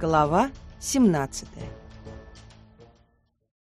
Глава 17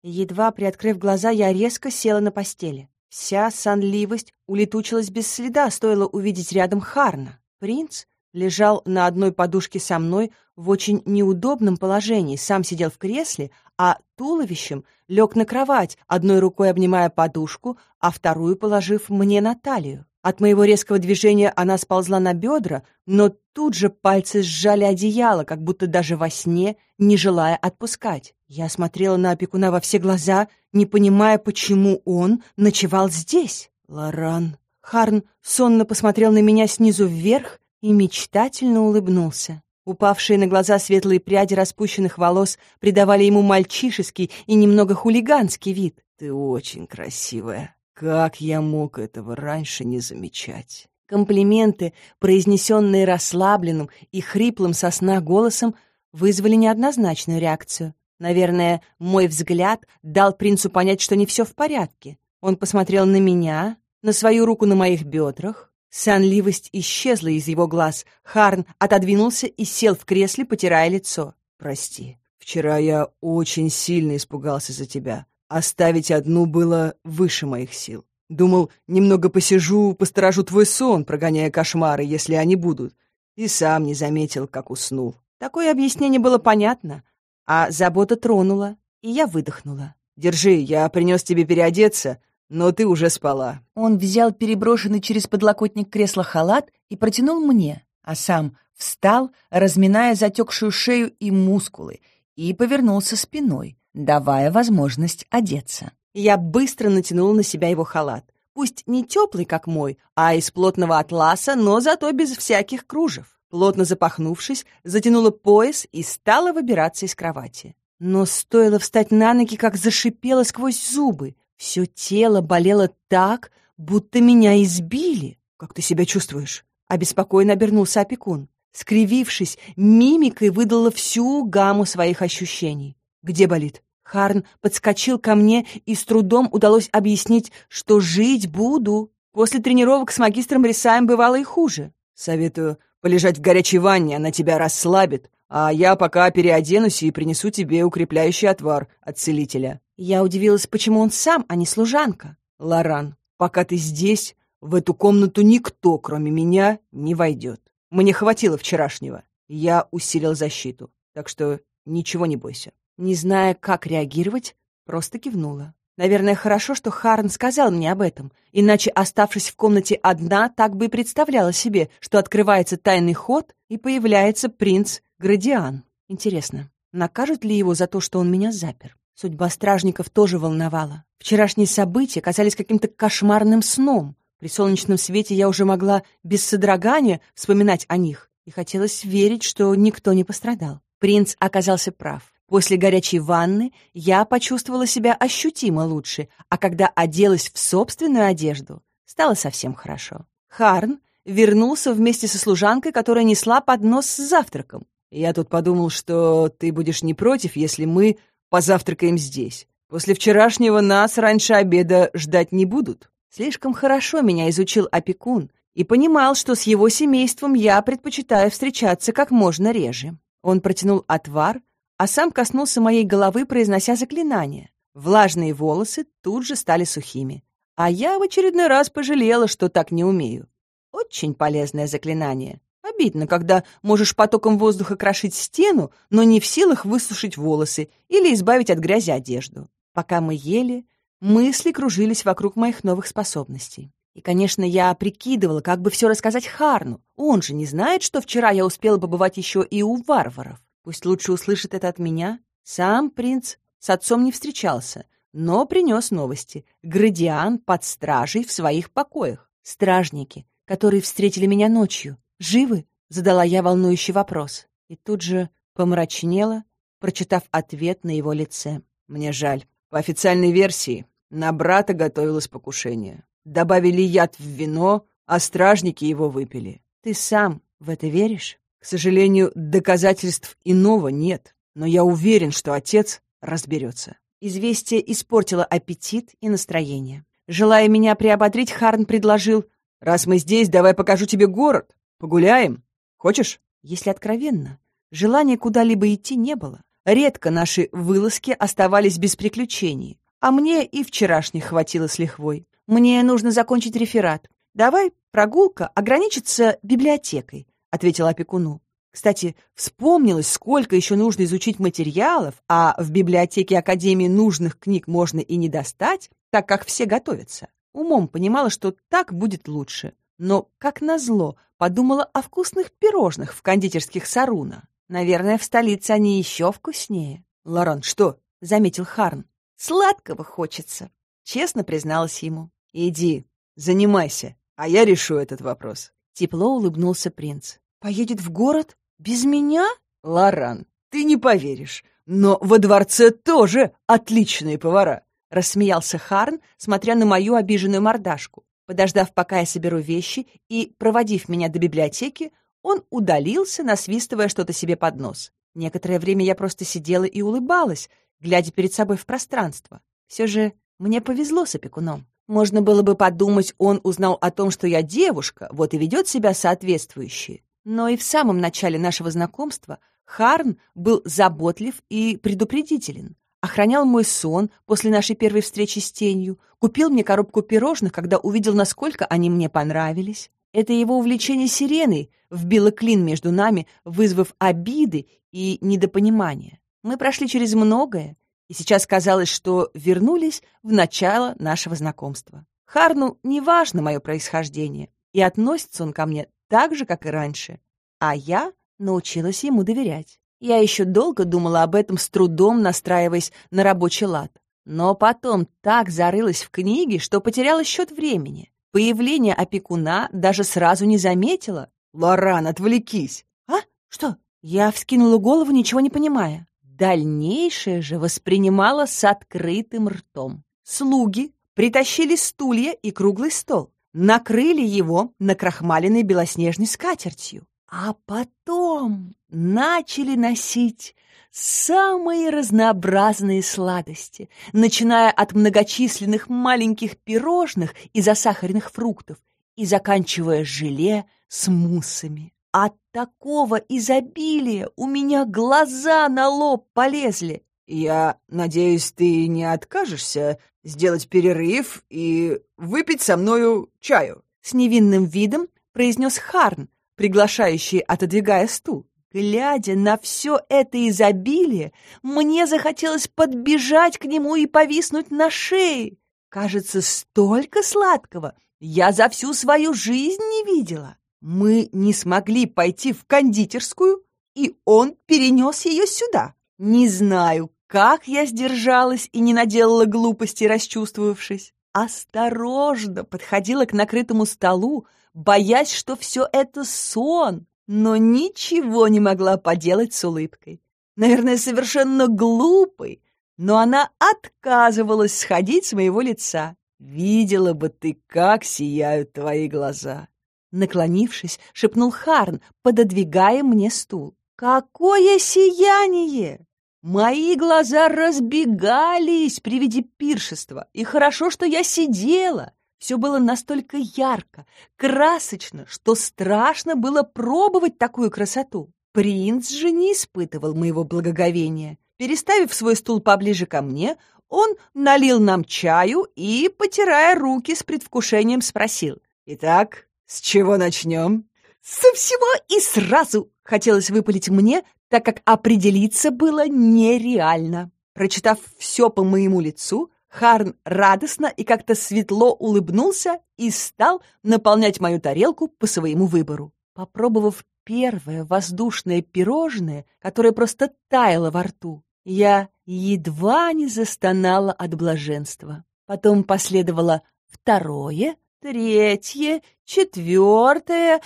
Едва приоткрыв глаза, я резко села на постели. Вся сонливость улетучилась без следа, стоило увидеть рядом Харна. Принц лежал на одной подушке со мной в очень неудобном положении, сам сидел в кресле, а туловищем лег на кровать, одной рукой обнимая подушку, а вторую положив мне на талию. От моего резкого движения она сползла на бедра, но тут же пальцы сжали одеяло, как будто даже во сне, не желая отпускать. Я смотрела на опекуна во все глаза, не понимая, почему он ночевал здесь. Лоран. Харн сонно посмотрел на меня снизу вверх и мечтательно улыбнулся. Упавшие на глаза светлые пряди распущенных волос придавали ему мальчишеский и немного хулиганский вид. «Ты очень красивая», как я мог этого раньше не замечать? Комплименты, произнесенные расслабленным и хриплым со сна голосом, вызвали неоднозначную реакцию. Наверное, мой взгляд дал принцу понять, что не все в порядке. Он посмотрел на меня, на свою руку на моих бедрах. Сонливость исчезла из его глаз. Харн отодвинулся и сел в кресле, потирая лицо. «Прости, вчера я очень сильно испугался за тебя. Оставить одну было выше моих сил. Думал, немного посижу, посторожу твой сон, прогоняя кошмары, если они будут. И сам не заметил, как уснул. Такое объяснение было понятно, а забота тронула, и я выдохнула. «Держи, я принес тебе переодеться, но ты уже спала». Он взял переброшенный через подлокотник кресла халат и протянул мне, а сам встал, разминая затекшую шею и мускулы, и повернулся спиной, давая возможность одеться. Я быстро натянула на себя его халат. Пусть не теплый, как мой, а из плотного атласа, но зато без всяких кружев. Плотно запахнувшись, затянула пояс и стала выбираться из кровати. Но стоило встать на ноги, как зашипела сквозь зубы. Все тело болело так, будто меня избили. «Как ты себя чувствуешь?» Обеспокоенно обернулся опекун. Скривившись, мимикой выдала всю гамму своих ощущений. «Где болит?» Харн подскочил ко мне, и с трудом удалось объяснить, что жить буду. После тренировок с магистром Рисаем бывало и хуже. «Советую полежать в горячей ванне, она тебя расслабит, а я пока переоденусь и принесу тебе укрепляющий отвар от целителя». Я удивилась, почему он сам, а не служанка. «Лоран, пока ты здесь, в эту комнату никто, кроме меня, не войдет. Мне хватило вчерашнего. Я усилил защиту, так что ничего не бойся». Не зная, как реагировать, просто кивнула. Наверное, хорошо, что Харн сказал мне об этом, иначе, оставшись в комнате одна, так бы и представляла себе, что открывается тайный ход и появляется принц Градиан. Интересно, накажут ли его за то, что он меня запер? Судьба стражников тоже волновала. Вчерашние события казались каким-то кошмарным сном. При солнечном свете я уже могла без содрогания вспоминать о них, и хотелось верить, что никто не пострадал. Принц оказался прав. После горячей ванны я почувствовала себя ощутимо лучше, а когда оделась в собственную одежду, стало совсем хорошо. Харн вернулся вместе со служанкой, которая несла поднос с завтраком. «Я тут подумал, что ты будешь не против, если мы позавтракаем здесь. После вчерашнего нас раньше обеда ждать не будут». Слишком хорошо меня изучил опекун и понимал, что с его семейством я предпочитаю встречаться как можно реже. Он протянул отвар, а сам коснулся моей головы, произнося заклинание. Влажные волосы тут же стали сухими. А я в очередной раз пожалела, что так не умею. Очень полезное заклинание. Обидно, когда можешь потоком воздуха крошить стену, но не в силах высушить волосы или избавить от грязи одежду. Пока мы ели, мысли кружились вокруг моих новых способностей. И, конечно, я прикидывала, как бы все рассказать Харну. Он же не знает, что вчера я успела побывать еще и у варваров. Пусть лучше услышит это от меня. Сам принц с отцом не встречался, но принес новости. Градиан под стражей в своих покоях. Стражники, которые встретили меня ночью, живы? Задала я волнующий вопрос. И тут же помрачнела, прочитав ответ на его лице. Мне жаль. По официальной версии, на брата готовилось покушение. Добавили яд в вино, а стражники его выпили. Ты сам в это веришь? К сожалению, доказательств иного нет, но я уверен, что отец разберется. Известие испортило аппетит и настроение. Желая меня приободрить, Харн предложил, «Раз мы здесь, давай покажу тебе город. Погуляем. Хочешь?» Если откровенно, Желания куда-либо идти не было. Редко наши вылазки оставались без приключений, а мне и вчерашних хватило с лихвой. Мне нужно закончить реферат. Давай прогулка ограничится библиотекой, ответила опекуну. Кстати, вспомнилось, сколько еще нужно изучить материалов, а в библиотеке Академии нужных книг можно и не достать, так как все готовятся. Умом понимала, что так будет лучше. Но, как назло, подумала о вкусных пирожных в кондитерских Саруна. Наверное, в столице они еще вкуснее. «Лоран, что?» — заметил Харн. «Сладкого хочется», — честно призналась ему. «Иди, занимайся, а я решу этот вопрос». Тепло улыбнулся принц. «Поедет в город? Без меня?» «Лоран, ты не поверишь, но во дворце тоже отличные повара!» Рассмеялся Харн, смотря на мою обиженную мордашку. Подождав, пока я соберу вещи, и, проводив меня до библиотеки, он удалился, насвистывая что-то себе под нос. Некоторое время я просто сидела и улыбалась, глядя перед собой в пространство. Все же мне повезло с опекуном. Можно было бы подумать, он узнал о том, что я девушка, вот и ведет себя соответствующе. Но и в самом начале нашего знакомства Харн был заботлив и предупредителен. Охранял мой сон после нашей первой встречи с тенью, купил мне коробку пирожных, когда увидел, насколько они мне понравились. Это его увлечение сиреной вбило клин между нами, вызвав обиды и недопонимание. Мы прошли через многое, и сейчас казалось, что вернулись в начало нашего знакомства. Харну не важно мое происхождение, и относится он ко мне так же, как и раньше. А я научилась ему доверять. Я еще долго думала об этом, с трудом настраиваясь на рабочий лад. Но потом так зарылась в книги, что потеряла счет времени. Появление опекуна даже сразу не заметила. «Лоран, отвлекись!» «А? Что?» Я вскинула голову, ничего не понимая. Дальнейшее же воспринимала с открытым ртом. Слуги притащили стулья и круглый стол, накрыли его накрахмаленной белоснежной скатертью, а потом начали носить самые разнообразные сладости, начиная от многочисленных маленьких пирожных и засахаренных фруктов и заканчивая желе с муссами. От такого изобилия у меня глаза на лоб полезли. «Я надеюсь, ты не откажешься сделать перерыв и выпить со мною чаю?» С невинным видом произнес Харн, приглашающий, отодвигая стул. Глядя на все это изобилие, мне захотелось подбежать к нему и повиснуть на шее. Кажется, столько сладкого я за всю свою жизнь не видела. Мы не смогли пойти в кондитерскую, и он перенес ее сюда. Не знаю, как я сдержалась и не наделала глупости, расчувствовавшись. Осторожно подходила к накрытому столу, боясь, что все это сон, но ничего не могла поделать с улыбкой. Наверное, совершенно глупой, но она отказывалась сходить с моего лица. Видела бы ты, как сияют твои глаза. Наклонившись, шепнул Харн, пододвигая мне стул. Какое сияние! Мои глаза разбегались при виде пиршества, и хорошо, что я сидела. Все было настолько ярко, красочно, что страшно было пробовать такую красоту. Принц же не испытывал моего благоговения. Переставив свой стул поближе ко мне, он налил нам чаю и, потирая руки с предвкушением, спросил. «Итак, с чего начнем?» «Со всего и сразу!» — хотелось выпалить мне, так как определиться было нереально. Прочитав все по моему лицу, Харн радостно и как-то светло улыбнулся и стал наполнять мою тарелку по своему выбору. Попробовав первое воздушное пирожное, которое просто таяло во рту, я едва не застонала от блаженства. Потом последовало второе, третье, четвертое.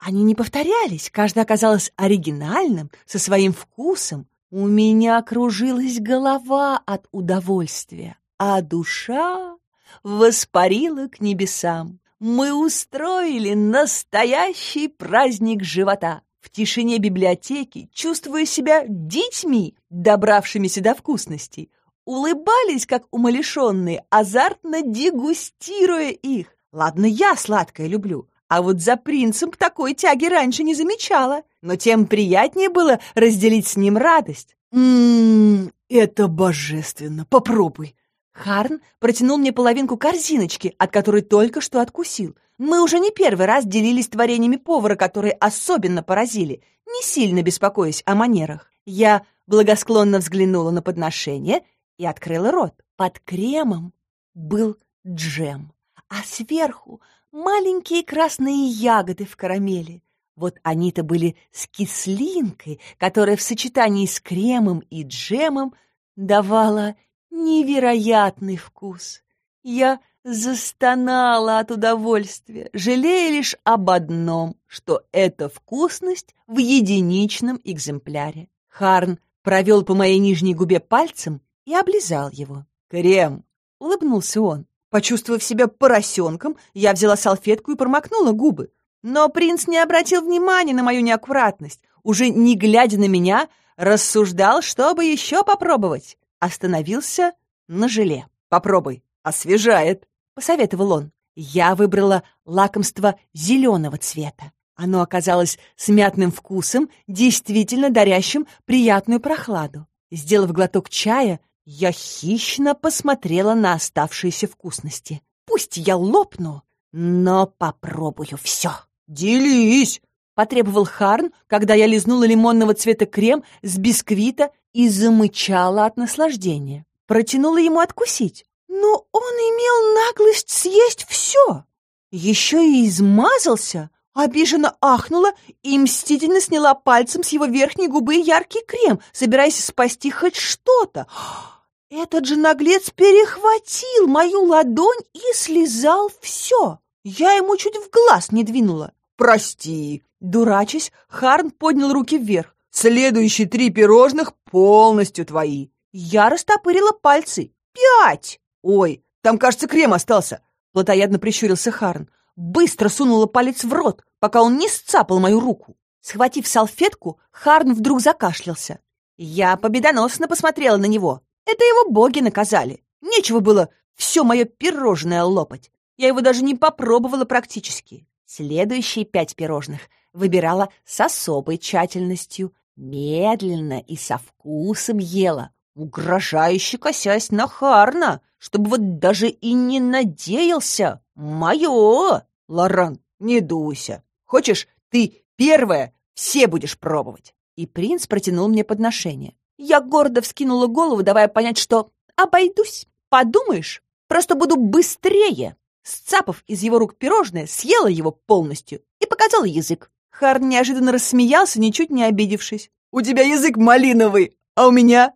Они не повторялись, каждое оказалось оригинальным, со своим вкусом. У меня кружилась голова от удовольствия а душа воспарила к небесам. Мы устроили настоящий праздник живота. В тишине библиотеки, чувствуя себя детьми, добравшимися до вкусностей, улыбались, как умалишенные, азартно дегустируя их. Ладно, я сладкое люблю, А вот за принцем такой тяги раньше не замечала. Но тем приятнее было разделить с ним радость. «Ммм, это божественно! Попробуй!» Харн протянул мне половинку корзиночки, от которой только что откусил. Мы уже не первый раз делились творениями повара, которые особенно поразили, не сильно беспокоясь о манерах. Я благосклонно взглянула на подношение и открыла рот. Под кремом был джем, а сверху маленькие красные ягоды в карамели. Вот они-то были с кислинкой, которая в сочетании с кремом и джемом давала невероятный вкус. Я застонала от удовольствия, жалея лишь об одном, что эта вкусность в единичном экземпляре. Харн провел по моей нижней губе пальцем и облизал его. «Крем!» — улыбнулся он. Почувствовав себя поросенком, я взяла салфетку и промокнула губы. Но принц не обратил внимания на мою неаккуратность. Уже не глядя на меня, рассуждал, чтобы еще попробовать. Остановился на желе. «Попробуй, освежает», — посоветовал он. Я выбрала лакомство зеленого цвета. Оно оказалось с мятным вкусом, действительно дарящим приятную прохладу. Сделав глоток чая, я хищно посмотрела на оставшиеся вкусности. Пусть я лопну, но попробую все. «Делись!» — потребовал Харн, когда я лизнула лимонного цвета крем с бисквита и замычала от наслаждения. Протянула ему откусить. Но он имел наглость съесть все. Еще и измазался, обиженно ахнула и мстительно сняла пальцем с его верхней губы яркий крем, собираясь спасти хоть что-то. Этот же наглец перехватил мою ладонь и слезал все. Я ему чуть в глаз не двинула. «Прости!» Дурачась, Харн поднял руки вверх. «Следующие три пирожных полностью твои!» Я растопырила пальцы. «Пять!» «Ой, там, кажется, крем остался!» Плотоядно прищурился Харн. Быстро сунула палец в рот, пока он не сцапал мою руку. Схватив салфетку, Харн вдруг закашлялся. Я победоносно посмотрела на него. Это его боги наказали. Нечего было все мое пирожное лопать. Я его даже не попробовала практически. Следующие пять пирожных выбирала с особой тщательностью, медленно и со вкусом ела, угрожающе косясь на Харна, чтобы вот даже и не надеялся. Мое! Лоран, не дуйся. Хочешь, ты первая все будешь пробовать. И принц протянул мне подношение. Я гордо вскинула голову, давая понять, что обойдусь. Подумаешь, просто буду быстрее. Сцапав из его рук пирожное, съела его полностью и показала язык. Харн неожиданно рассмеялся, ничуть не обидевшись. «У тебя язык малиновый, а у меня...»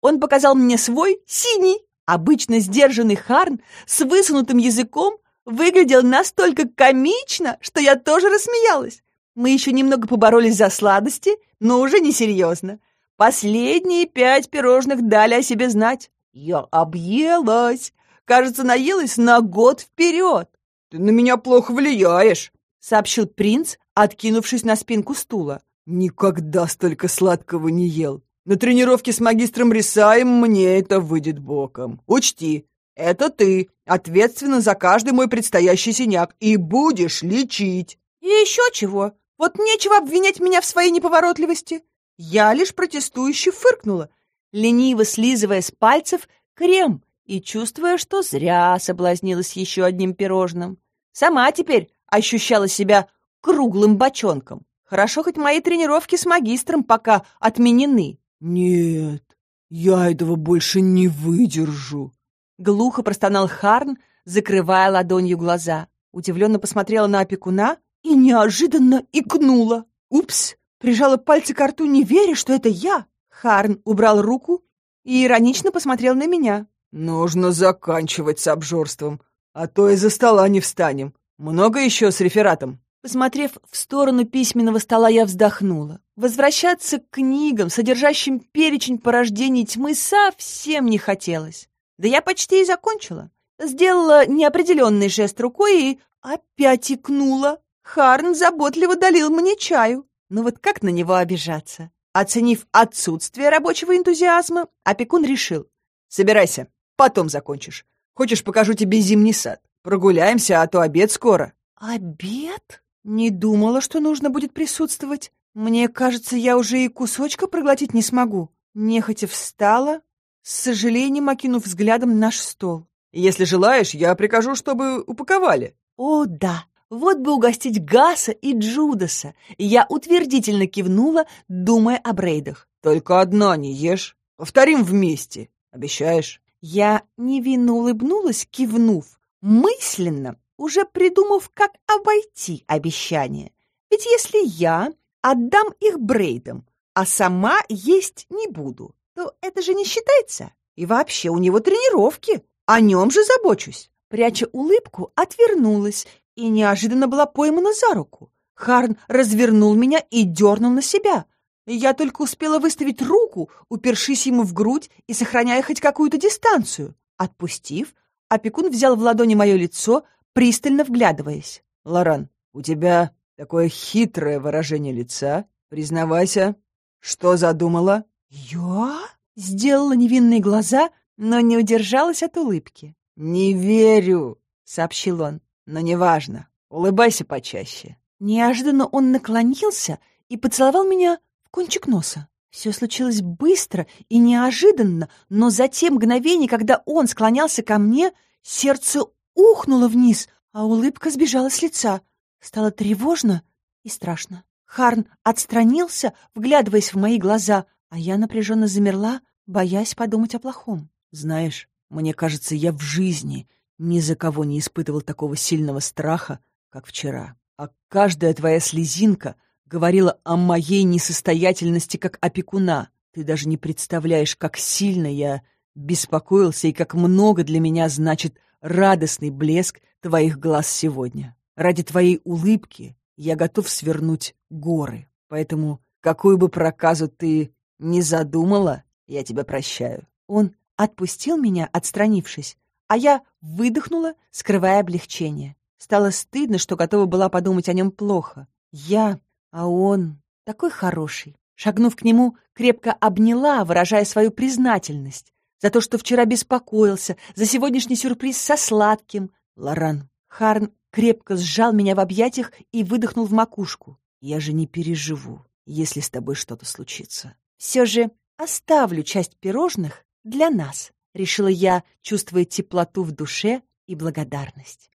Он показал мне свой синий. Обычно сдержанный Харн с высунутым языком выглядел настолько комично, что я тоже рассмеялась. Мы еще немного поборолись за сладости, но уже несерьезно. Последние пять пирожных дали о себе знать. Я объелась. Кажется, наелась на год вперед. «Ты на меня плохо влияешь», — сообщил принц, откинувшись на спинку стула. «Никогда столько сладкого не ел. На тренировке с магистром Рисаем мне это выйдет боком. Учти, это ты ответственна за каждый мой предстоящий синяк и будешь лечить». «И еще чего? Вот нечего обвинять меня в своей неповоротливости. Я лишь протестующе фыркнула, лениво слизывая с пальцев крем и чувствуя, что зря соблазнилась еще одним пирожным. Сама теперь ощущала себя круглым бочонком. Хорошо, хоть мои тренировки с магистром пока отменены. «Нет, я этого больше не выдержу», — глухо простонал Харн, закрывая ладонью глаза. Удивленно посмотрела на опекуна и неожиданно икнула. «Упс!» Прижала пальцы к рту, не веря, что это я. Харн убрал руку и иронично посмотрел на меня. «Нужно заканчивать с обжорством, а то из-за стола не встанем. Много еще с рефератом?» Посмотрев в сторону письменного стола, я вздохнула. Возвращаться к книгам, содержащим перечень порождений тьмы, совсем не хотелось. Да я почти и закончила. Сделала неопределенный жест рукой и опять икнула. Харн заботливо долил мне чаю. Ну вот как на него обижаться? Оценив отсутствие рабочего энтузиазма, опекун решил. «Собирайся, потом закончишь. Хочешь, покажу тебе зимний сад? Прогуляемся, а то обед скоро». Обед? Не думала, что нужно будет присутствовать. Мне кажется, я уже и кусочка проглотить не смогу. Нехотя встала, с сожалением окинув взглядом наш стол. Если желаешь, я прикажу, чтобы упаковали. О, да! Вот бы угостить Гаса и Джудаса. Я утвердительно кивнула, думая о брейдах. Только одна не ешь. Повторим вместе. Обещаешь? Я невинно улыбнулась, кивнув, мысленно, уже придумав, как обойти обещание. Ведь если я отдам их брейдам, а сама есть не буду, то это же не считается. И вообще у него тренировки. О нем же забочусь. Пряча улыбку, отвернулась и неожиданно была поймана за руку. Харн развернул меня и дернул на себя. Я только успела выставить руку, упершись ему в грудь и сохраняя хоть какую-то дистанцию. Отпустив, опекун взял в ладони мое лицо, пристально вглядываясь. «Лоран, у тебя такое хитрое выражение лица. Признавайся, что задумала?» «Я?» — сделала невинные глаза — но не удержалась от улыбки. «Не верю», — сообщил он, — «но неважно. Улыбайся почаще». Неожиданно он наклонился и поцеловал меня в кончик носа. Все случилось быстро и неожиданно, но за те мгновения, когда он склонялся ко мне, сердце ухнуло вниз, а улыбка сбежала с лица. Стало тревожно и страшно. Харн отстранился, вглядываясь в мои глаза, а я напряженно замерла, боясь подумать о плохом. Знаешь, мне кажется, я в жизни ни за кого не испытывал такого сильного страха, как вчера. А каждая твоя слезинка говорила о моей несостоятельности как опекуна. Ты даже не представляешь, как сильно я беспокоился и как много для меня значит радостный блеск твоих глаз сегодня. Ради твоей улыбки я готов свернуть горы. Поэтому, какую бы проказу ты не задумала, я тебя прощаю. Он отпустил меня, отстранившись, а я выдохнула, скрывая облегчение. Стало стыдно, что готова была подумать о нем плохо. Я, а он такой хороший. Шагнув к нему, крепко обняла, выражая свою признательность за то, что вчера беспокоился, за сегодняшний сюрприз со сладким. Лоран. Харн крепко сжал меня в объятиях и выдохнул в макушку. Я же не переживу, если с тобой что-то случится. Все же оставлю часть пирожных для нас, решила я, чувствуя теплоту в душе и благодарность.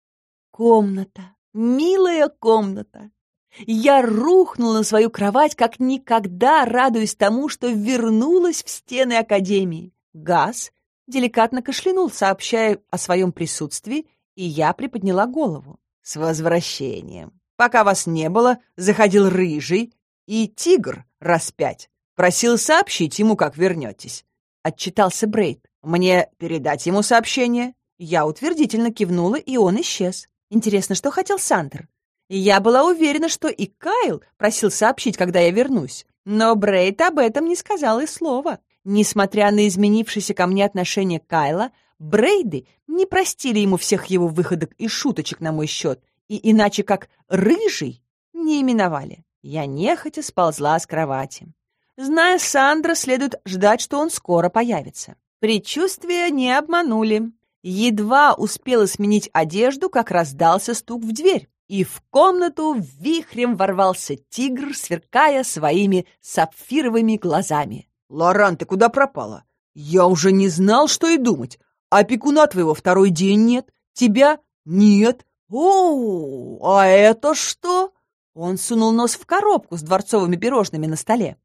Комната, милая комната. Я рухнула на свою кровать, как никогда радуясь тому, что вернулась в стены Академии. Газ деликатно кашлянул, сообщая о своем присутствии, и я приподняла голову. «С возвращением! Пока вас не было, заходил Рыжий и Тигр раз пять. Просил сообщить ему, как вернетесь. — отчитался Брейд. «Мне передать ему сообщение?» Я утвердительно кивнула, и он исчез. Интересно, что хотел Сандер? Я была уверена, что и Кайл просил сообщить, когда я вернусь. Но Брейд об этом не сказал и слова. Несмотря на изменившееся ко мне отношение Кайла, Брейды не простили ему всех его выходок и шуточек на мой счет, и иначе как «рыжий» не именовали. Я нехотя сползла с кровати. Зная Сандра, следует ждать, что он скоро появится. Предчувствия не обманули. Едва успела сменить одежду, как раздался стук в дверь, и в комнату вихрем ворвался тигр, сверкая своими сапфировыми глазами. «Лоран, ты куда пропала? Я уже не знал, что и думать. Опекуна твоего второй день нет, тебя нет. О, а это что?» Он сунул нос в коробку с дворцовыми пирожными на столе.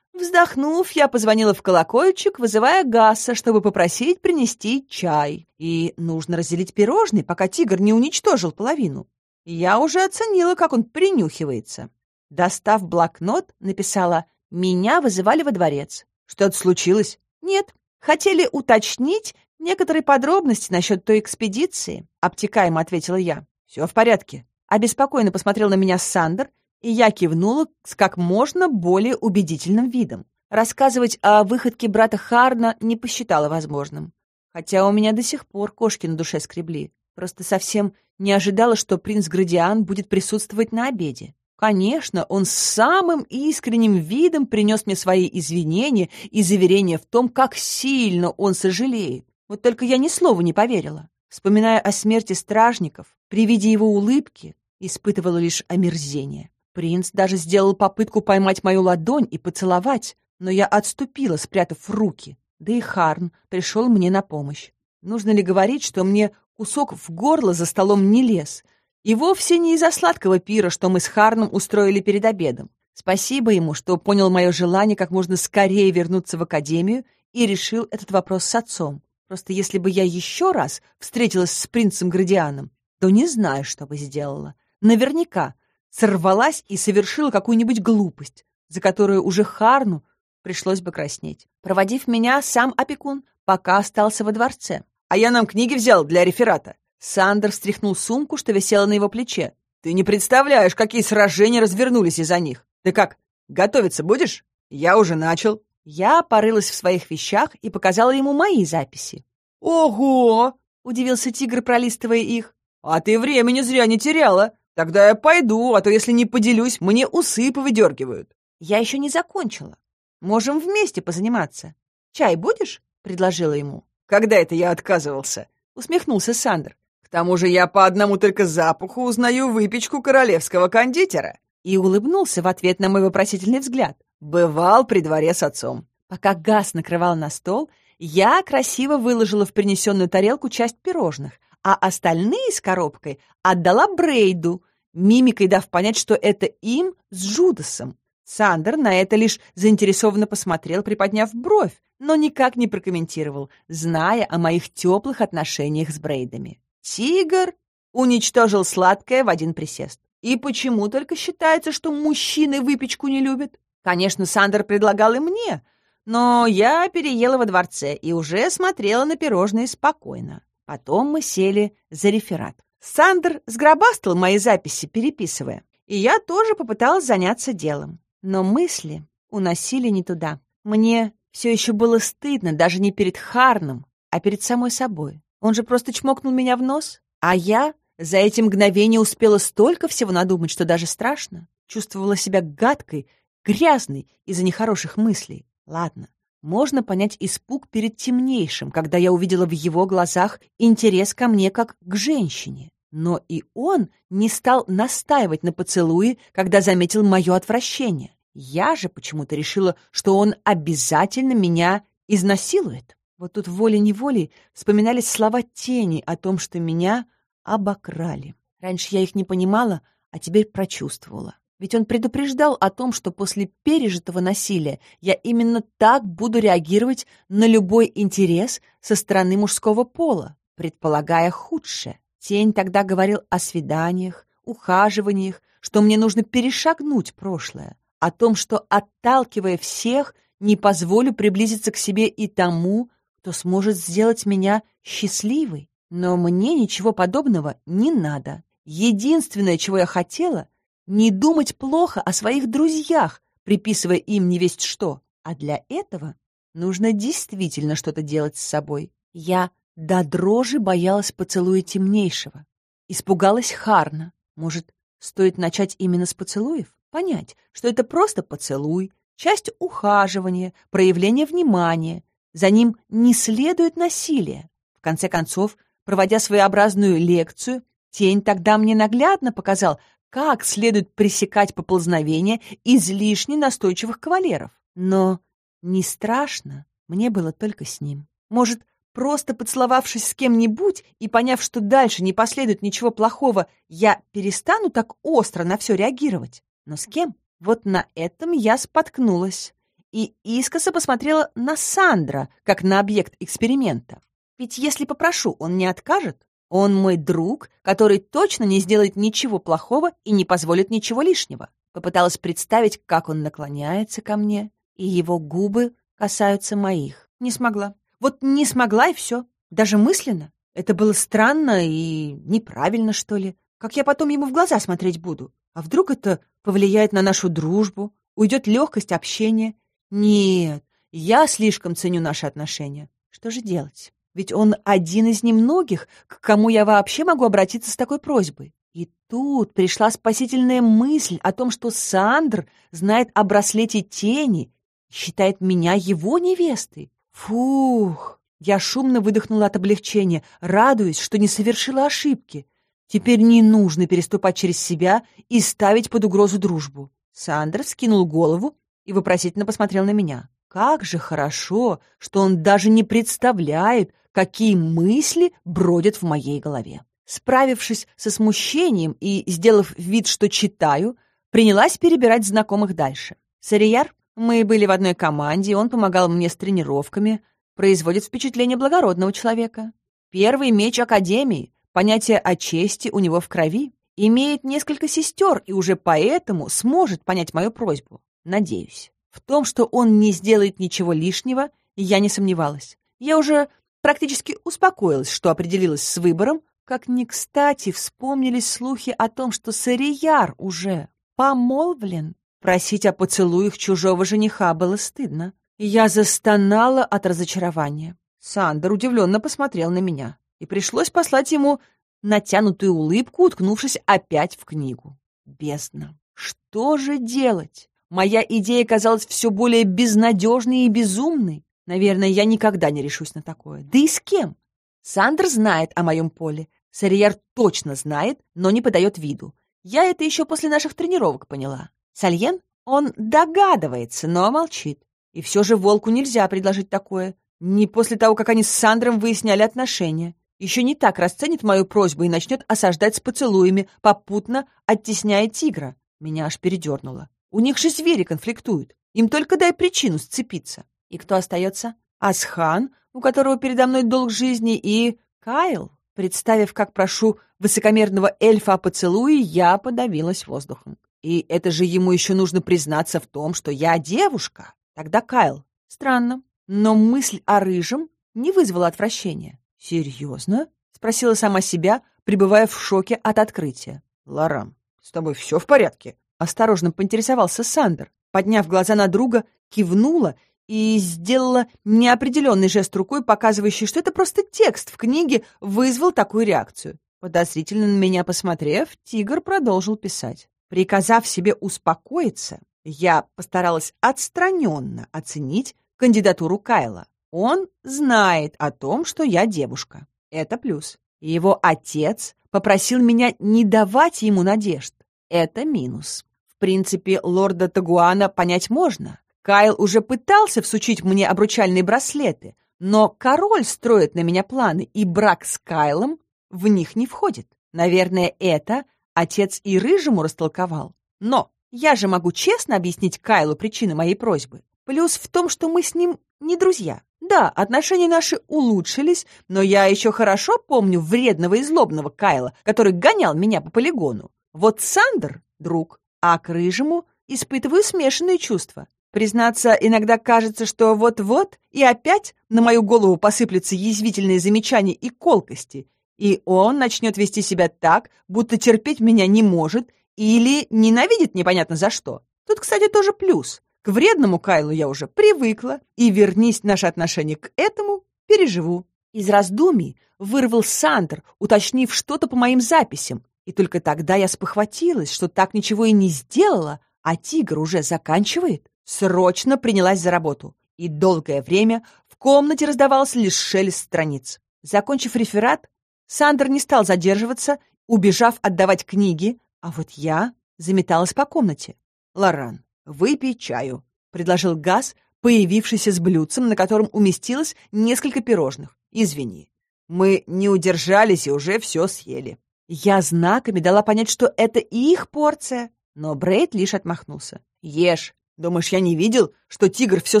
Вздохнув, я позвонила в колокольчик, вызывая Гасса, чтобы попросить принести чай. И нужно разделить пирожный, пока тигр не уничтожил половину. Я уже оценила, как он принюхивается. Достав блокнот, написала «Меня вызывали во дворец». Что-то случилось? Нет. Хотели уточнить некоторые подробности насчет той экспедиции, обтекаемо ответила я. Все в порядке. Обеспокоенно посмотрел на меня Сандер, и я кивнула с как можно более убедительным видом. Рассказывать о выходке брата Харна не посчитала возможным. Хотя у меня до сих пор кошки на душе скребли. Просто совсем не ожидала, что принц Градиан будет присутствовать на обеде. Конечно, он с самым искренним видом принес мне свои извинения и заверения в том, как сильно он сожалеет. Вот только я ни слова не поверила. Вспоминая о смерти стражников, при виде его улыбки, испытывала лишь омерзение. Принц даже сделал попытку поймать мою ладонь и поцеловать, но я отступила, спрятав руки. Да и Харн пришел мне на помощь. Нужно ли говорить, что мне кусок в горло за столом не лез? И вовсе не из-за сладкого пира, что мы с Харном устроили перед обедом. Спасибо ему, что понял мое желание как можно скорее вернуться в академию и решил этот вопрос с отцом. Просто если бы я еще раз встретилась с принцем Градианом, то не знаю, что бы сделала. Наверняка сорвалась и совершила какую-нибудь глупость, за которую уже Харну пришлось бы краснеть. Проводив меня, сам опекун пока остался во дворце. «А я нам книги взял для реферата». Сандер встряхнул сумку, что висела на его плече. «Ты не представляешь, какие сражения развернулись из-за них. Ты как, готовиться будешь? Я уже начал». Я порылась в своих вещах и показала ему мои записи. «Ого!» — удивился тигр, пролистывая их. «А ты времени зря не теряла. Тогда я пойду, а то если не поделюсь, мне усы повыдергивают». «Я еще не закончила. Можем вместе позаниматься. Чай будешь?» — предложила ему. «Когда это я отказывался?» — усмехнулся Сандр. «К тому же я по одному только запаху узнаю выпечку королевского кондитера». И улыбнулся в ответ на мой вопросительный взгляд. Бывал при дворе с отцом. Пока Газ накрывал на стол, я красиво выложила в принесенную тарелку часть пирожных, а остальные с коробкой отдала Брейду, мимикой дав понять, что это им с Джудасом. Сандер на это лишь заинтересованно посмотрел, приподняв бровь, но никак не прокомментировал, зная о моих теплых отношениях с Брейдами. Тигр уничтожил сладкое в один присест. И почему только считается, что мужчины выпечку не любят? Конечно, Сандер предлагал и мне, но я переела во дворце и уже смотрела на пирожные спокойно. Потом мы сели за реферат. Сандер сгробастал мои записи, переписывая, и я тоже попыталась заняться делом. Но мысли уносили не туда. Мне все еще было стыдно даже не перед Харном, а перед самой собой. Он же просто чмокнул меня в нос, а я за эти мгновения успела столько всего надумать, что даже страшно. Чувствовала себя гадкой грязный из-за нехороших мыслей. Ладно, можно понять испуг перед темнейшим, когда я увидела в его глазах интерес ко мне как к женщине. Но и он не стал настаивать на поцелуе, когда заметил мое отвращение. Я же почему-то решила, что он обязательно меня изнасилует. Вот тут волей-неволей вспоминались слова тени о том, что меня обокрали. Раньше я их не понимала, а теперь прочувствовала. Ведь он предупреждал о том, что после пережитого насилия я именно так буду реагировать на любой интерес со стороны мужского пола, предполагая худшее. Тень тогда говорил о свиданиях, ухаживаниях, что мне нужно перешагнуть прошлое, о том, что, отталкивая всех, не позволю приблизиться к себе и тому, кто сможет сделать меня счастливой. Но мне ничего подобного не надо. Единственное, чего я хотела — не думать плохо о своих друзьях, приписывая им не весть что. А для этого нужно действительно что-то делать с собой. Я до дрожи боялась поцелуя темнейшего. Испугалась Харна. Может, стоит начать именно с поцелуев? Понять, что это просто поцелуй, часть ухаживания, проявление внимания. За ним не следует насилие. В конце концов, проводя своеобразную лекцию, Тень тогда мне наглядно показал, как следует пресекать поползновения излишне настойчивых кавалеров. Но не страшно мне было только с ним. Может, просто поцеловавшись с кем-нибудь и поняв, что дальше не последует ничего плохого, я перестану так остро на все реагировать. Но с кем? Вот на этом я споткнулась и искоса посмотрела на Сандра, как на объект эксперимента. Ведь если попрошу, он не откажет. Он мой друг, который точно не сделает ничего плохого и не позволит ничего лишнего. Попыталась представить, как он наклоняется ко мне, и его губы касаются моих. Не смогла. Вот не смогла, и все. Даже мысленно. Это было странно и неправильно, что ли. Как я потом ему в глаза смотреть буду? А вдруг это повлияет на нашу дружбу? Уйдет легкость общения? Нет, я слишком ценю наши отношения. Что же делать? Ведь он один из немногих, к кому я вообще могу обратиться с такой просьбой. И тут пришла спасительная мысль о том, что Сандр знает о браслете тени, считает меня его невестой. Фух! Я шумно выдохнула от облегчения, радуясь, что не совершила ошибки. Теперь не нужно переступать через себя и ставить под угрозу дружбу. Сандер скинул голову и вопросительно посмотрел на меня. Как же хорошо, что он даже не представляет, какие мысли бродят в моей голове. Справившись со смущением и сделав вид, что читаю, принялась перебирать знакомых дальше. Сарияр, мы были в одной команде, он помогал мне с тренировками, производит впечатление благородного человека. Первый меч Академии, понятие о чести у него в крови, имеет несколько сестер и уже поэтому сможет понять мою просьбу. Надеюсь. В том, что он не сделает ничего лишнего, я не сомневалась. Я уже практически успокоилась, что определилась с выбором, как не кстати вспомнились слухи о том, что Сарияр уже помолвлен. Просить о поцелуях чужого жениха было стыдно. Я застонала от разочарования. Сандер удивленно посмотрел на меня, и пришлось послать ему натянутую улыбку, уткнувшись опять в книгу. Бездна. Что же делать? Моя идея казалась все более безнадежной и безумной. Наверное, я никогда не решусь на такое. Да и с кем? Сандер знает о моем поле. Сарьер точно знает, но не подает виду. Я это еще после наших тренировок поняла. Сальен? Он догадывается, но молчит. И все же Волку нельзя предложить такое. Не после того, как они с Сандром выясняли отношения. Еще не так расценит мою просьбу и начнет осаждать с поцелуями, попутно оттесняя тигра. Меня аж передернуло. У них же звери конфликтуют. Им только дай причину сцепиться. И кто остается? Асхан, у которого передо мной долг жизни, и Кайл. Представив, как прошу высокомерного эльфа о поцелуе, я подавилась воздухом. И это же ему еще нужно признаться в том, что я девушка. Тогда Кайл. Странно. Но мысль о рыжем не вызвала отвращения. «Серьезно?» — спросила сама себя, пребывая в шоке от открытия. «Ларам, с тобой все в порядке?» Осторожно поинтересовался Сандер. Подняв глаза на друга, кивнула и сделала неопределенный жест рукой, показывающий, что это просто текст в книге вызвал такую реакцию. Подозрительно на меня посмотрев, тигр продолжил писать. Приказав себе успокоиться, я постаралась отстраненно оценить кандидатуру Кайла. Он знает о том, что я девушка. Это плюс. Его отец попросил меня не давать ему надежд. Это минус. В принципе, лорда Тагуана понять можно. Кайл уже пытался всучить мне обручальные браслеты, но король строит на меня планы, и брак с Кайлом в них не входит. Наверное, это отец и Рыжему растолковал. Но я же могу честно объяснить Кайлу причины моей просьбы. Плюс в том, что мы с ним не друзья. Да, отношения наши улучшились, но я еще хорошо помню вредного и злобного Кайла, который гонял меня по полигону. Вот Сандер — друг, а к Рыжему испытываю смешанные чувства. Признаться, иногда кажется, что вот-вот и опять на мою голову посыплются язвительные замечания и колкости, и он начнет вести себя так, будто терпеть меня не может или ненавидит непонятно за что. Тут, кстати, тоже плюс. К вредному Кайлу я уже привыкла, и вернись наши отношения к этому, переживу. Из раздумий вырвал Сандер, уточнив что-то по моим записям, и только тогда я спохватилась, что так ничего и не сделала, а тигр уже заканчивает. Срочно принялась за работу, и долгое время в комнате раздавался лишь шелест страниц. Закончив реферат, Сандер не стал задерживаться, убежав отдавать книги, а вот я заметалась по комнате. «Лоран, «Выпей чаю», — предложил Газ, появившийся с блюдцем, на котором уместилось несколько пирожных. «Извини, мы не удержались и уже все съели». Я знаками дала понять, что это их порция, но Брейд лишь отмахнулся. «Ешь. Думаешь, я не видел, что тигр все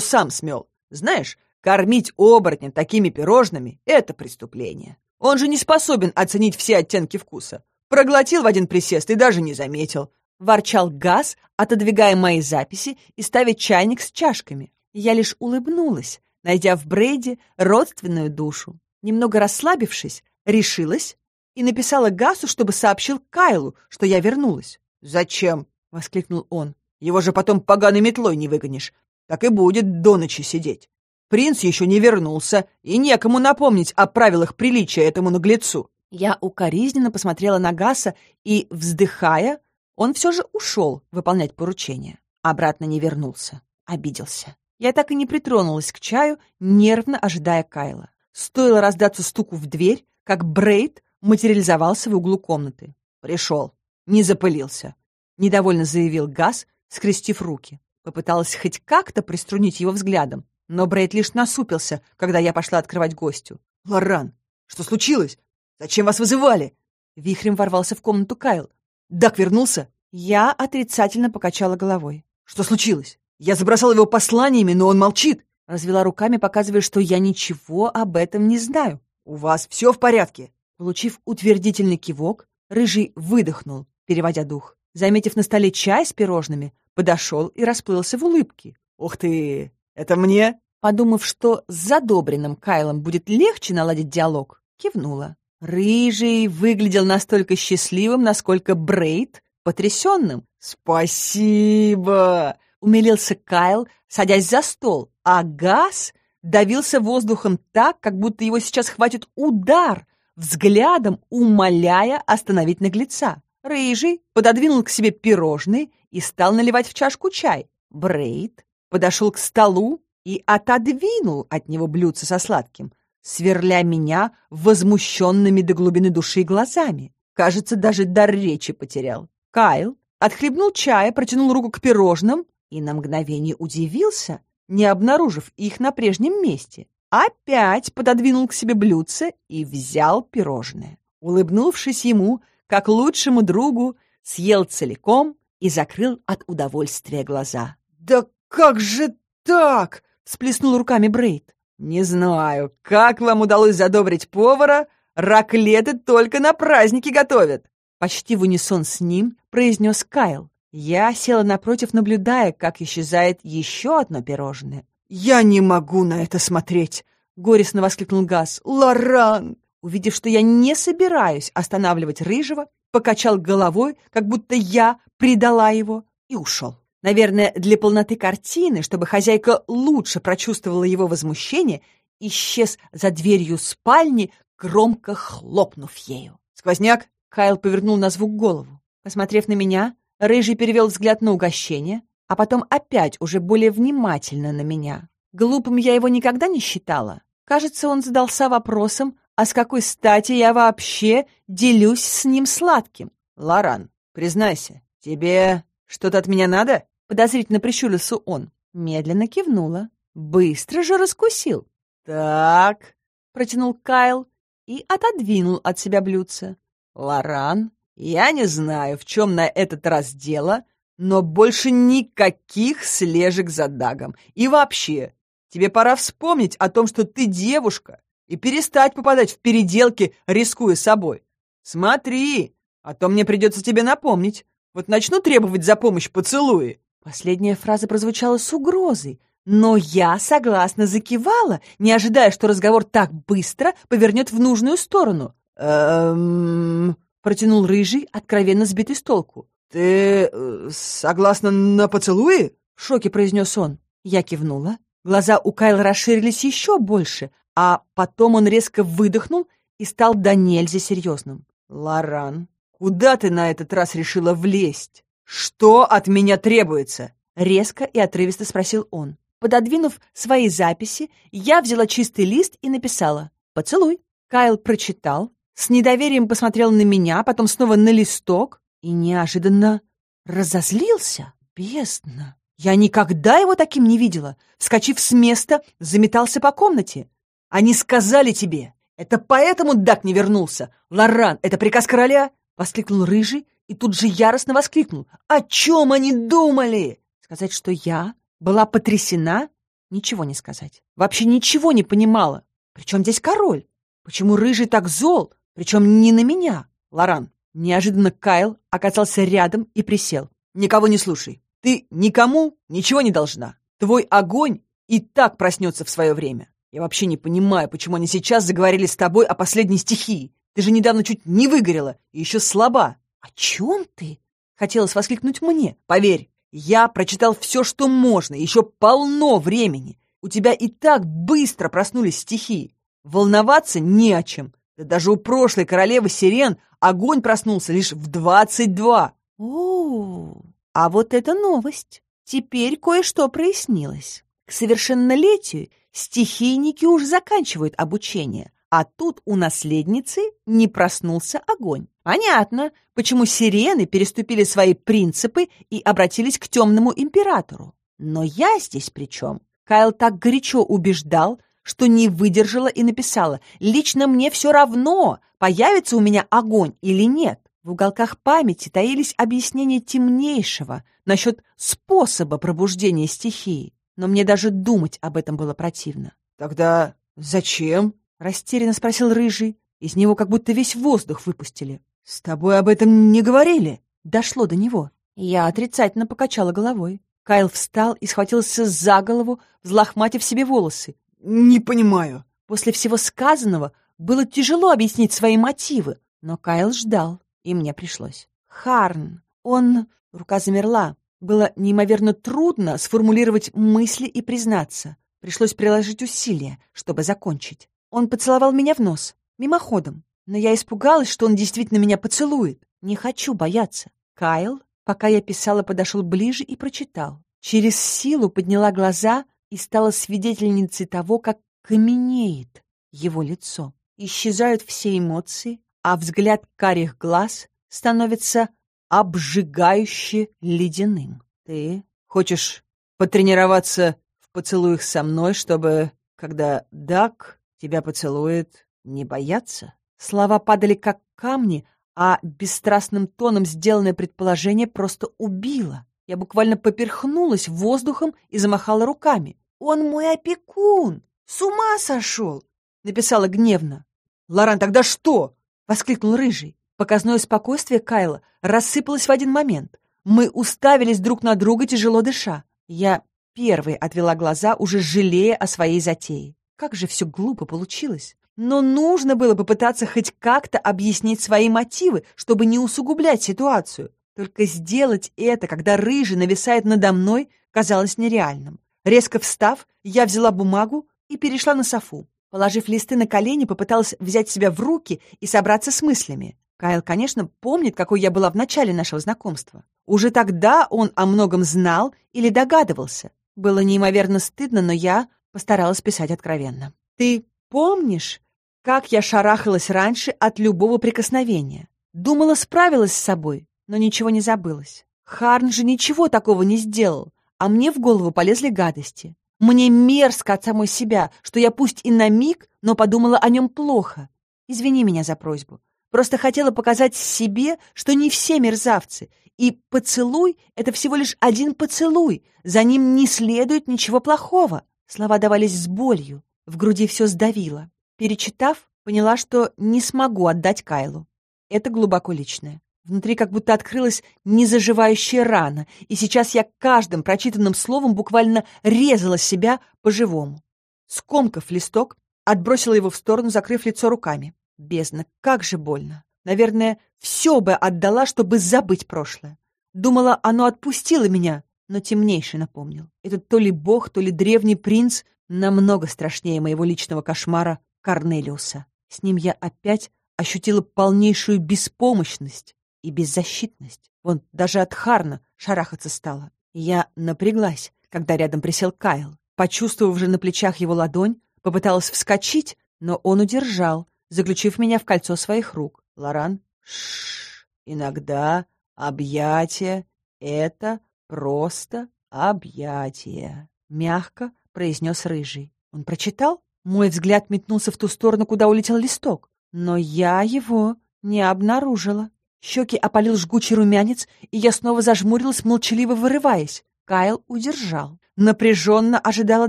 сам смел? Знаешь, кормить оборотня такими пирожными — это преступление. Он же не способен оценить все оттенки вкуса. Проглотил в один присест и даже не заметил. — ворчал Газ, отодвигая мои записи и ставя чайник с чашками. Я лишь улыбнулась, найдя в Брейде родственную душу. Немного расслабившись, решилась и написала Гасу, чтобы сообщил Кайлу, что я вернулась. «Зачем?» — воскликнул он. «Его же потом поганой метлой не выгонишь. Так и будет до ночи сидеть. Принц еще не вернулся, и некому напомнить о правилах приличия этому наглецу». Я укоризненно посмотрела на Гаса и, вздыхая, он все же ушел выполнять поручение. Обратно не вернулся. Обиделся. Я так и не притронулась к чаю, нервно ожидая Кайла. Стоило раздаться стуку в дверь, как Брейд материализовался в углу комнаты. «Пришел. Не запылился», — недовольно заявил Газ, скрестив руки. Попыталась хоть как-то приструнить его взглядом, но Брейд лишь насупился, когда я пошла открывать гостю. «Лоран, что случилось? Зачем вас вызывали?» Вихрем ворвался в комнату Кайл. «Дак вернулся?» Я отрицательно покачала головой. «Что случилось? Я забросал его посланиями, но он молчит!» Развела руками, показывая, что я ничего об этом не знаю. «У вас все в порядке?» Получив утвердительный кивок, Рыжий выдохнул, переводя дух. Заметив на столе чай с пирожными, подошел и расплылся в улыбке. «Ух ты! Это мне?» Подумав, что с задобренным Кайлом будет легче наладить диалог, кивнула. Рыжий выглядел настолько счастливым, насколько Брейд — потрясенным. «Спасибо!» — умилился Кайл, садясь за стол, а Газ давился воздухом так, как будто его сейчас хватит удар, взглядом умоляя остановить наглеца. Рыжий пододвинул к себе пирожные и стал наливать в чашку чай. Брейд подошел к столу и отодвинул от него блюдце со сладким, сверля меня возмущенными до глубины души глазами. Кажется, даже дар речи потерял. Кайл отхлебнул чая, протянул руку к пирожным и на мгновение удивился, не обнаружив их на прежнем месте. Опять пододвинул к себе блюдце и взял пирожное. Улыбнувшись ему, как лучшему другу, съел целиком и закрыл от удовольствия глаза. «Да как же так?» — всплеснул руками Брейд. «Не знаю, как вам удалось задобрить повара? Раклеты только на праздники готовят!» Почти в унисон с ним произнес Кайл. Я села напротив, наблюдая, как исчезает еще одно пирожное. «Я не могу на это смотреть!» — горестно воскликнул Газ. «Лоран!» Увидев, что я не собираюсь останавливать Рыжего, покачал головой, как будто я предала его, и ушел. Наверное, для полноты картины, чтобы хозяйка лучше прочувствовала его возмущение, исчез за дверью спальни, громко хлопнув ею. «Сквозняк?» — Кайл повернул на звук голову. Посмотрев на меня, Рыжий перевел взгляд на угощение, а потом опять уже более внимательно на меня. Глупым я его никогда не считала. Кажется, он задался вопросом, а с какой стати я вообще делюсь с ним сладким? Лоран, признайся, тебе что-то от меня надо? Подозрительно прищурился он. Медленно кивнула. Быстро же раскусил. Так, протянул Кайл и отодвинул от себя блюдце. Лоран, я не знаю, в чем на этот раз дело, но больше никаких слежек за Дагом. И вообще, тебе пора вспомнить о том, что ты девушка, и перестать попадать в переделки, рискуя собой. Смотри, а то мне придется тебе напомнить. Вот начну требовать за помощь поцелуи. Последняя фраза прозвучала с угрозой, но я согласно закивала, не ожидая, что разговор так быстро повернет в нужную сторону. «Эм...» — протянул Рыжий, откровенно сбитый с толку. «Ты э, согласна на поцелуи?» — в шоке произнес он. Я кивнула. Глаза у Кайла расширились еще больше, а потом он резко выдохнул и стал до нельзя серьезным. «Лоран, куда ты на этот раз решила влезть? Что от меня требуется?» Резко и отрывисто спросил он. Пододвинув свои записи, я взяла чистый лист и написала «Поцелуй». Кайл прочитал, с недоверием посмотрел на меня, потом снова на листок и неожиданно разозлился. Бестно. Я никогда его таким не видела. Вскочив с места, заметался по комнате. Они сказали тебе. Это поэтому Дак не вернулся. Лоран, это приказ короля? Воскликнул Рыжий и тут же яростно воскликнул. О чем они думали? Сказать, что я была потрясена? Ничего не сказать. Вообще ничего не понимала. Причем здесь король? Почему Рыжий так зол? Причем не на меня. Лоран, неожиданно Кайл оказался рядом и присел. Никого не слушай. Ты никому ничего не должна. Твой огонь и так проснется в свое время. Я вообще не понимаю, почему они сейчас заговорили с тобой о последней стихии. Ты же недавно чуть не выгорела и еще слаба. О чем ты? Хотелось воскликнуть мне. Поверь, я прочитал все, что можно, еще полно времени. У тебя и так быстро проснулись стихии. Волноваться не о чем. Да даже у прошлой королевы Сирен огонь проснулся лишь в двадцать два. О, а вот это новость. Теперь кое-что прояснилось. К совершеннолетию стихийники уж заканчивают обучение, а тут у наследницы не проснулся огонь. Понятно, почему сирены переступили свои принципы и обратились к темному императору. Но я здесь при чем? Кайл так горячо убеждал, что не выдержала и написала «Лично мне все равно, появится у меня огонь или нет». В уголках памяти таились объяснения темнейшего насчет способа пробуждения стихии, но мне даже думать об этом было противно. «Тогда зачем?» — растерянно спросил Рыжий. Из него как будто весь воздух выпустили. «С тобой об этом не говорили?» Дошло до него. Я отрицательно покачала головой. Кайл встал и схватился за голову, взлохматив себе волосы. «Не понимаю». После всего сказанного было тяжело объяснить свои мотивы, но Кайл ждал, и мне пришлось. Харн, он... Рука замерла. Было неимоверно трудно сформулировать мысли и признаться. Пришлось приложить усилия, чтобы закончить. Он поцеловал меня в нос, мимоходом. Но я испугалась, что он действительно меня поцелует. Не хочу бояться. Кайл, пока я писала, подошел ближе и прочитал. Через силу подняла глаза и стала свидетельницей того, как каменеет его лицо. Исчезают все эмоции, а взгляд карих глаз становится обжигающе ледяным. Ты хочешь потренироваться в поцелуях со мной, чтобы, когда Дак тебя поцелует, не бояться? Слова падали как камни, а бесстрастным тоном сделанное предположение просто убило. Я буквально поперхнулась воздухом и замахала руками. «Он мой опекун! С ума сошел!» — написала гневно. «Лоран, тогда что?» — воскликнул Рыжий. Показное спокойствие Кайла рассыпалось в один момент. Мы уставились друг на друга, тяжело дыша. Я первой отвела глаза, уже жалея о своей затее. Как же все глупо получилось. Но нужно было попытаться хоть как-то объяснить свои мотивы, чтобы не усугублять ситуацию. Только сделать это, когда рыжий нависает надо мной, казалось нереальным. Резко встав, я взяла бумагу и перешла на софу. Положив листы на колени, попыталась взять себя в руки и собраться с мыслями. Кайл, конечно, помнит, какой я была в начале нашего знакомства. Уже тогда он о многом знал или догадывался. Было неимоверно стыдно, но я постаралась писать откровенно. «Ты помнишь, как я шарахалась раньше от любого прикосновения? Думала, справилась с собой, но ничего не забылось. Харн же ничего такого не сделал, а мне в голову полезли гадости. Мне мерзко от самой себя, что я пусть и на миг, но подумала о нем плохо. Извини меня за просьбу. Просто хотела показать себе, что не все мерзавцы, и поцелуй — это всего лишь один поцелуй, за ним не следует ничего плохого. Слова давались с болью, в груди все сдавило. Перечитав, поняла, что не смогу отдать Кайлу. Это глубоко личное. Внутри как будто открылась незаживающая рана, и сейчас я каждым прочитанным словом буквально резала себя по-живому. Скомкав листок, отбросила его в сторону, закрыв лицо руками. Бездна, как же больно. Наверное, все бы отдала, чтобы забыть прошлое. Думала, оно отпустило меня, но темнейший напомнил. Этот то ли бог, то ли древний принц намного страшнее моего личного кошмара Корнелиуса. С ним я опять ощутила полнейшую беспомощность, и беззащитность. Вон, даже от Харна шарахаться стала. Я напряглась, когда рядом присел Кайл. Почувствовав же на плечах его ладонь, попыталась вскочить, но он удержал, заключив меня в кольцо своих рук. Лоран, шш, иногда объятие — это просто объятие. Мягко произнес Рыжий. Он прочитал? Мой взгляд метнулся в ту сторону, куда улетел листок, но я его не обнаружила. Щеки опалил жгучий румянец, и я снова зажмурилась, молчаливо вырываясь. Кайл удержал. Напряженно ожидала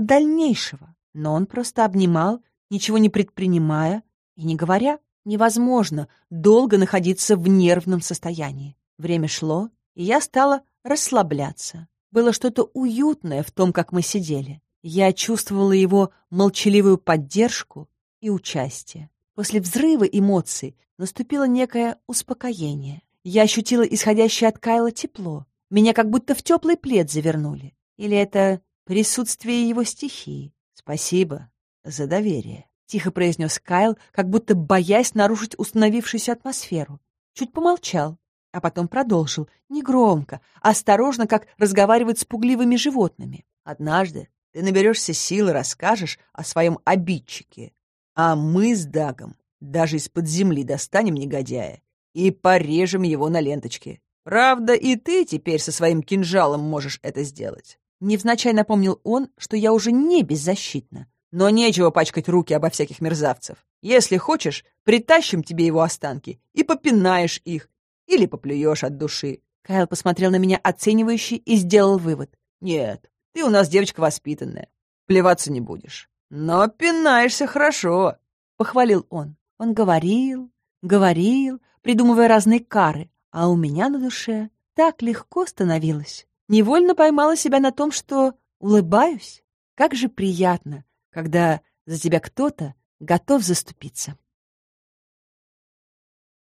дальнейшего. Но он просто обнимал, ничего не предпринимая и не говоря. Невозможно долго находиться в нервном состоянии. Время шло, и я стала расслабляться. Было что-то уютное в том, как мы сидели. Я чувствовала его молчаливую поддержку и участие. После взрыва эмоций наступило некое успокоение. Я ощутила исходящее от Кайла тепло. Меня как будто в теплый плед завернули. Или это присутствие его стихии? Спасибо за доверие. Тихо произнес Кайл, как будто боясь нарушить установившуюся атмосферу. Чуть помолчал, а потом продолжил, негромко, осторожно, как разговаривать с пугливыми животными. «Однажды ты наберешься сил и расскажешь о своем обидчике, А мы с Дагом даже из-под земли достанем негодяя и порежем его на ленточке. Правда, и ты теперь со своим кинжалом можешь это сделать. Невзначай напомнил он, что я уже не беззащитна. Но нечего пачкать руки обо всяких мерзавцев. Если хочешь, притащим тебе его останки и попинаешь их, или поплюешь от души. Кайл посмотрел на меня оценивающе и сделал вывод. Нет, ты у нас девочка воспитанная. Плеваться не будешь. Но пинаешься хорошо, — похвалил он. Он говорил, говорил, придумывая разные кары, а у меня на душе так легко становилось. Невольно поймала себя на том, что улыбаюсь. Как же приятно, когда за тебя кто-то готов заступиться.